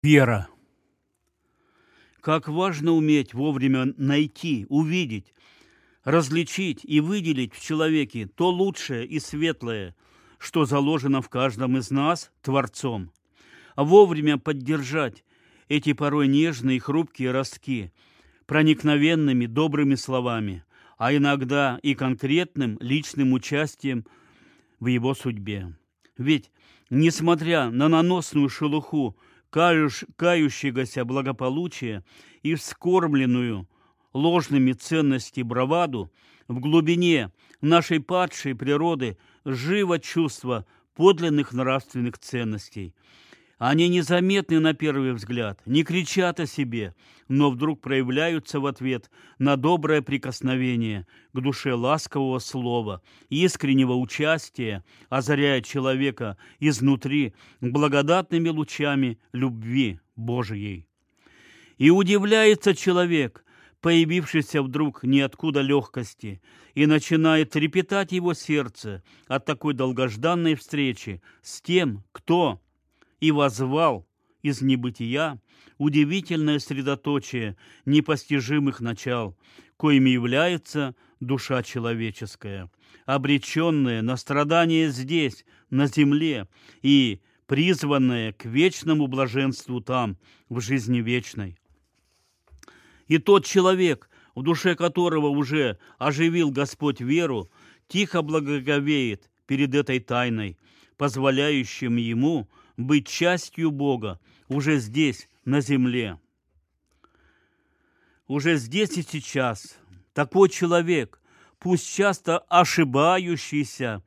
Вера. Как важно уметь вовремя найти, увидеть, различить и выделить в человеке то лучшее и светлое, что заложено в каждом из нас Творцом, а вовремя поддержать эти порой нежные и хрупкие ростки проникновенными добрыми словами, а иногда и конкретным личным участием в его судьбе. Ведь, несмотря на наносную шелуху каюш, кающегося благополучия и вскормленную ложными ценности браваду, в глубине нашей падшей природы живо чувство подлинных нравственных ценностей – они незаметны на первый взгляд, не кричат о себе, но вдруг проявляются в ответ на доброе прикосновение к душе ласкового слова, искреннего участия, озаряя человека изнутри благодатными лучами любви Божией. И удивляется человек, появившийся вдруг ниоткуда легкости, и начинает трепетать его сердце от такой долгожданной встречи с тем, кто и возвал из небытия удивительное средоточие непостижимых начал, коими является душа человеческая, обреченная на страдания здесь, на земле, и призванная к вечному блаженству там, в жизни вечной. И тот человек, в душе которого уже оживил Господь веру, тихо благоговеет перед этой тайной, позволяющим ему быть частью Бога уже здесь, на земле. Уже здесь и сейчас такой человек, пусть часто ошибающийся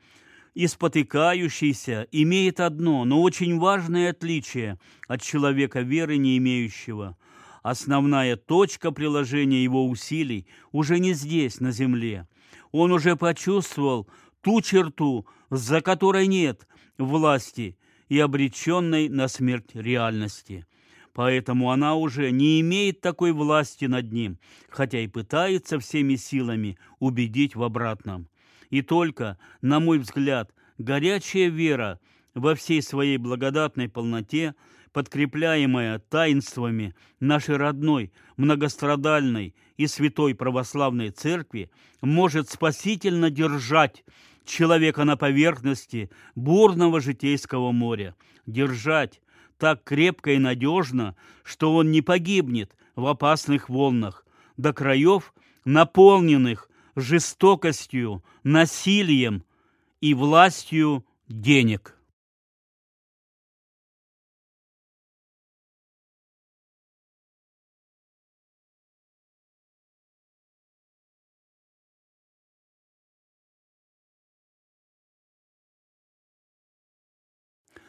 и спотыкающийся, имеет одно, но очень важное отличие от человека веры не имеющего. Основная точка приложения его усилий уже не здесь, на земле. Он уже почувствовал ту черту, за которой нет власти и обреченной на смерть реальности. Поэтому она уже не имеет такой власти над ним, хотя и пытается всеми силами убедить в обратном. И только, на мой взгляд, горячая вера во всей своей благодатной полноте, подкрепляемая таинствами нашей родной, многострадальной и святой православной церкви, может спасительно держать человека на поверхности бурного житейского моря, держать так крепко и надежно, что он не погибнет в опасных волнах, до краев, наполненных жестокостью, насилием и властью денег.